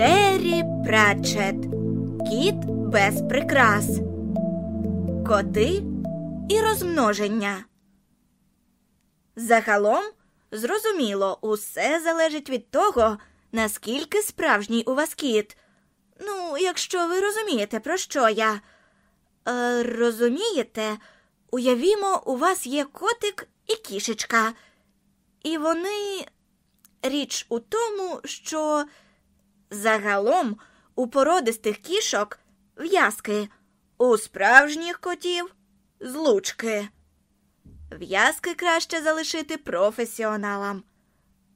Террі Пратчет Кіт без прикрас. Коти і розмноження. Загалом, зрозуміло, усе залежить від того, наскільки справжній у вас кіт. Ну, якщо ви розумієте, про що я. Е, розумієте, уявімо, у вас є котик і кішечка. І вони. Річ у тому, що загалом у породистих кішок в'язки, у справжніх котів злучки. В'язки краще залишити професіоналам.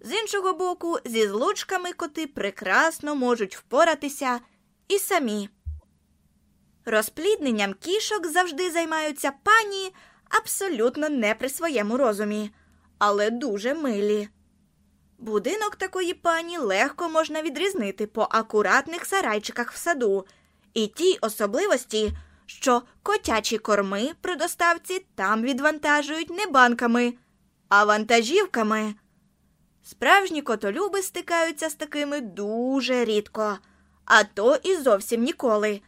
З іншого боку, зі злучками коти прекрасно можуть впоратися і самі. Розплідненням кішок завжди займаються пані абсолютно не при своєму розумі, але дуже милі. Будинок такої пані легко можна відрізнити по акуратних сарайчиках в саду, і тій особливості, що котячі корми при доставці там відвантажують не банками, а вантажівками. Справжні котолюби стикаються з такими дуже рідко, а то і зовсім ніколи.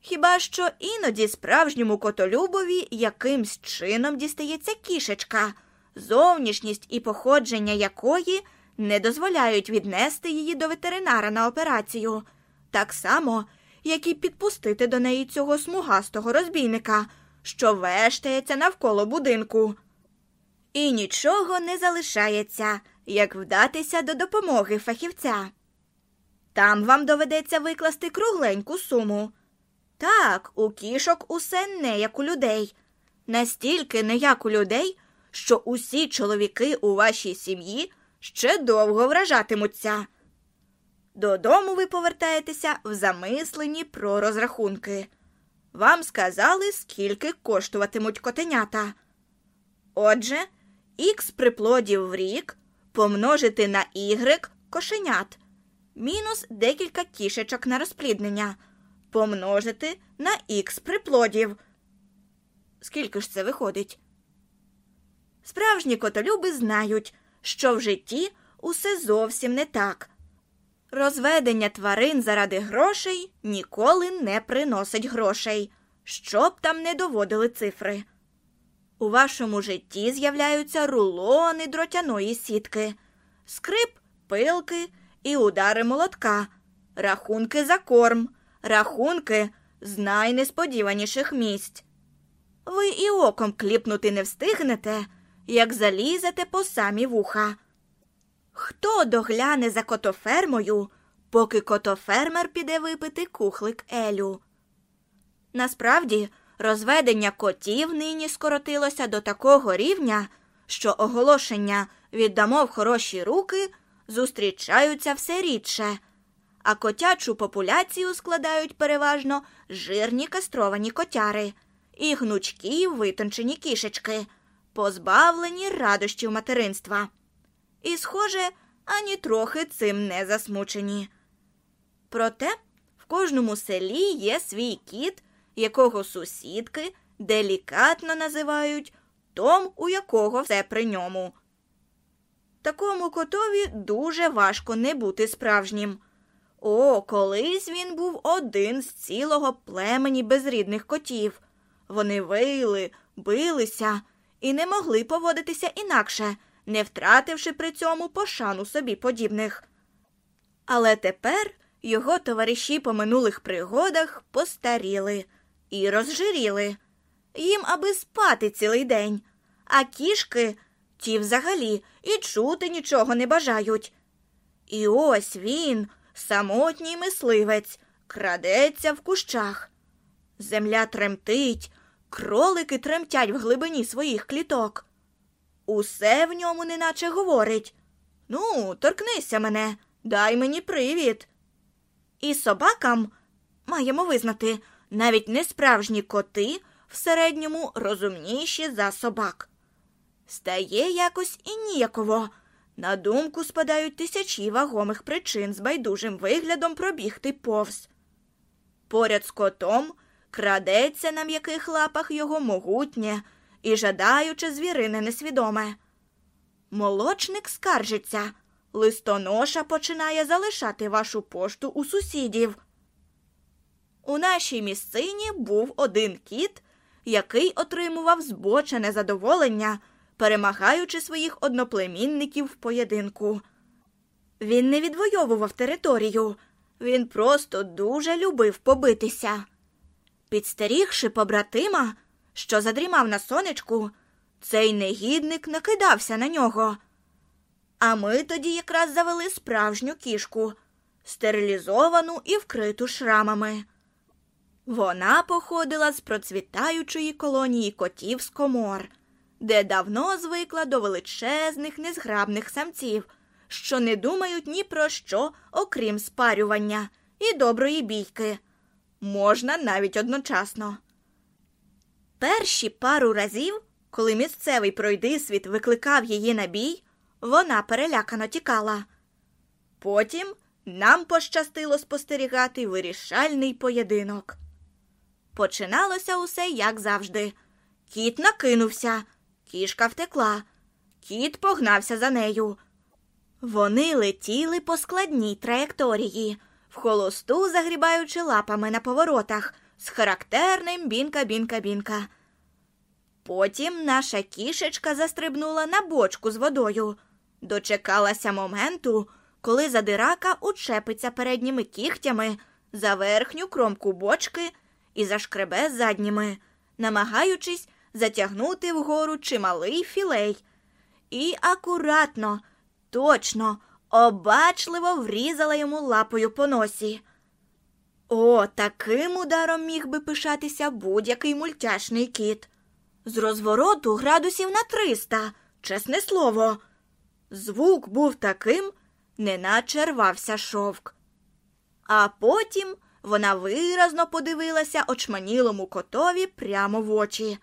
Хіба що іноді справжньому котолюбові якимсь чином дістається кішечка, зовнішність і походження якої не дозволяють віднести її до ветеринара на операцію, так само, як і підпустити до неї цього смугастого розбійника, що вештається навколо будинку. І нічого не залишається, як вдатися до допомоги фахівця. Там вам доведеться викласти кругленьку суму. Так, у кішок усе не як у людей, настільки не як у людей, що усі чоловіки у вашій сім'ї ще довго вражатимуться. Додому ви повертаєтеся в замисленні про розрахунки. Вам сказали, скільки коштуватимуть котенята. Отже, х приплодів в рік помножити на y кошенят, мінус декілька кішечок на розпліднення, помножити на х приплодів. Скільки ж це виходить? Справжні котолюби знають, що в житті усе зовсім не так. Розведення тварин заради грошей ніколи не приносить грошей, що б там не доводили цифри. У вашому житті з'являються рулони дротяної сітки, скрип, пилки і удари молотка, рахунки за корм, рахунки з найнесподіваніших місць. Ви і оком кліпнути не встигнете, як залізете по самі вуха. Хто догляне за котофермою, поки котофермер піде випити кухлик Елю? Насправді, розведення котів нині скоротилося до такого рівня, що оголошення віддамо в хороші руки зустрічаються все рідше, а котячу популяцію складають переважно жирні кастровані котяри і гнучкі витончені кішечки, позбавлені радощів материнства. І, схоже, ані трохи цим не засмучені. Проте в кожному селі є свій кіт, якого сусідки делікатно називають том, у якого все при ньому. Такому котові дуже важко не бути справжнім. О, колись він був один з цілого племені безрідних котів. Вони вили, билися і не могли поводитися інакше, не втративши при цьому пошану собі подібних. Але тепер його товариші по минулих пригодах постаріли і розжиріли. Їм аби спати цілий день, а кішки ті взагалі і чути нічого не бажають. І ось він, самотній мисливець, крадеться в кущах. Земля тремтить, кролики тремтять в глибині своїх кліток. Усе в ньому неначе говорить Ну, торкнися мене, дай мені привід. І собакам, маємо визнати, навіть несправжні коти в середньому розумніші за собак. Стає якось і ніяково. На думку спадають тисячі вагомих причин з байдужим виглядом пробігти повз. Поряд з котом крадеться на м'яких лапах його могутнє і жадаюче звірине несвідоме. Молочник скаржиться, листоноша починає залишати вашу пошту у сусідів. У нашій місцині був один кіт, який отримував збочене задоволення, перемагаючи своїх одноплемінників в поєдинку. Він не відвоював територію, він просто дуже любив побитися. Підстерігши побратима, що задрімав на сонечку, цей негідник накидався на нього. А ми тоді якраз завели справжню кішку, стерилізовану і вкриту шрамами. Вона походила з процвітаючої колонії котів з комор, де давно звикла до величезних незграбних самців, що не думають ні про що, окрім спарювання і доброї бійки. Можна навіть одночасно. Перші пару разів, коли місцевий пройдисвіт викликав її на бій, вона перелякано тікала. Потім нам пощастило спостерігати вирішальний поєдинок. Починалося усе, як завжди. Кіт накинувся, кішка втекла, кіт погнався за нею. Вони летіли по складній траєкторії, в холосту загрібаючи лапами на поворотах з характерним бінка-бінка-бінка. Потім наша кішечка застрибнула на бочку з водою, дочекалася моменту, коли задирака учепиться передніми кігтями за верхню кромку бочки і зашкребе задніми, намагаючись затягнути вгору чималий філей. І акуратно, точно, обачливо врізала йому лапою по носі. О, таким ударом міг би пишатися будь-який мультяшний кіт. З розвороту градусів на триста, чесне слово. Звук був таким, неначе рвався шовк. А потім вона виразно подивилася очманілому котові прямо в очі.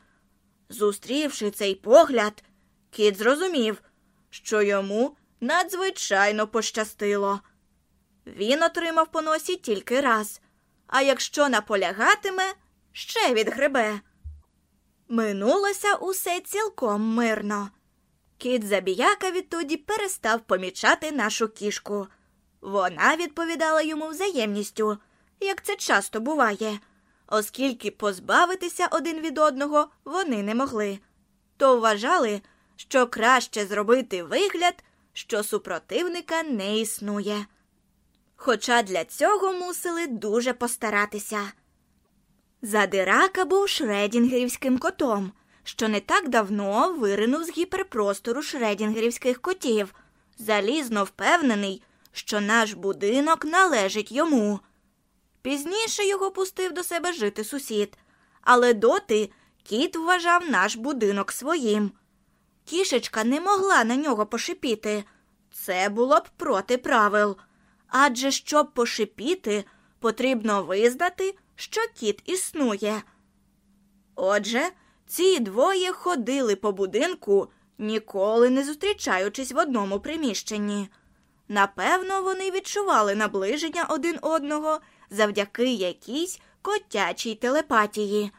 Зустрівши цей погляд, кіт зрозумів, що йому надзвичайно пощастило. Він отримав по носі тільки раз, а якщо наполягатиме, ще відгребе. Минулося усе цілком мирно. Кіт забіяка відтоді перестав помічати нашу кішку. Вона відповідала йому взаємністю, як це часто буває, оскільки позбавитися один від одного вони не могли, то вважали, що краще зробити вигляд, що супротивника не існує. Хоча для цього мусили дуже постаратися. Задирака був шредінгерівським котом, що не так давно виринув з гіперпростору шредінгерівських котів, залізно впевнений, що наш будинок належить йому. Пізніше його пустив до себе жити сусід, але доти кіт вважав наш будинок своїм. Кішечка не могла на нього пошипіти. Це було б проти правил. Адже щоб пошипіти, потрібно визнати, що кіт існує. Отже, ці двоє ходили по будинку, ніколи не зустрічаючись в одному приміщенні. Напевно, вони відчували наближення один одного завдяки якійсь котячій телепатії.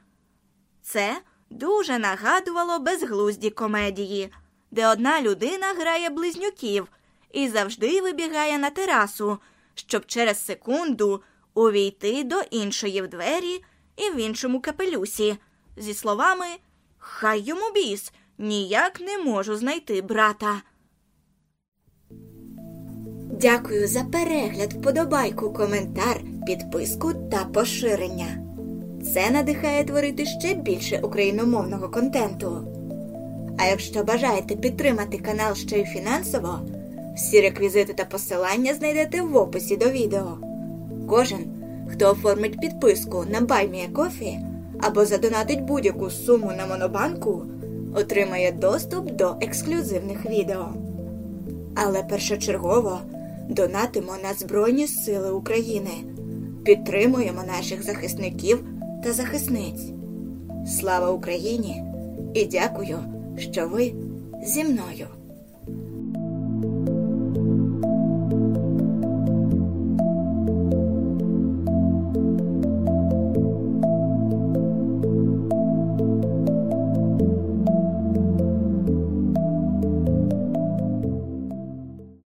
Це дуже нагадувало безглузді комедії, де одна людина грає близнюків і завжди вибігає на терасу, щоб через секунду увійти до іншої в двері і в іншому капелюсі, зі словами Хай йому біс, ніяк не можу знайти брата. Дякую за перегляд, вподобайку, коментар, підписку та поширення. Це надихає творити ще більше україномовного контенту. А якщо бажаєте підтримати канал ще й фінансово, всі реквізити та посилання знайдете в описі до відео. Кожен, хто оформить підписку на BuyMeACoffee або задонатить будь-яку суму на Монобанку, отримає доступ до ексклюзивних відео. Але першочергово донатимо на Збройні Сили України, підтримуємо наших захисників та захисниць. Слава Україні! І дякую, що ви зі мною.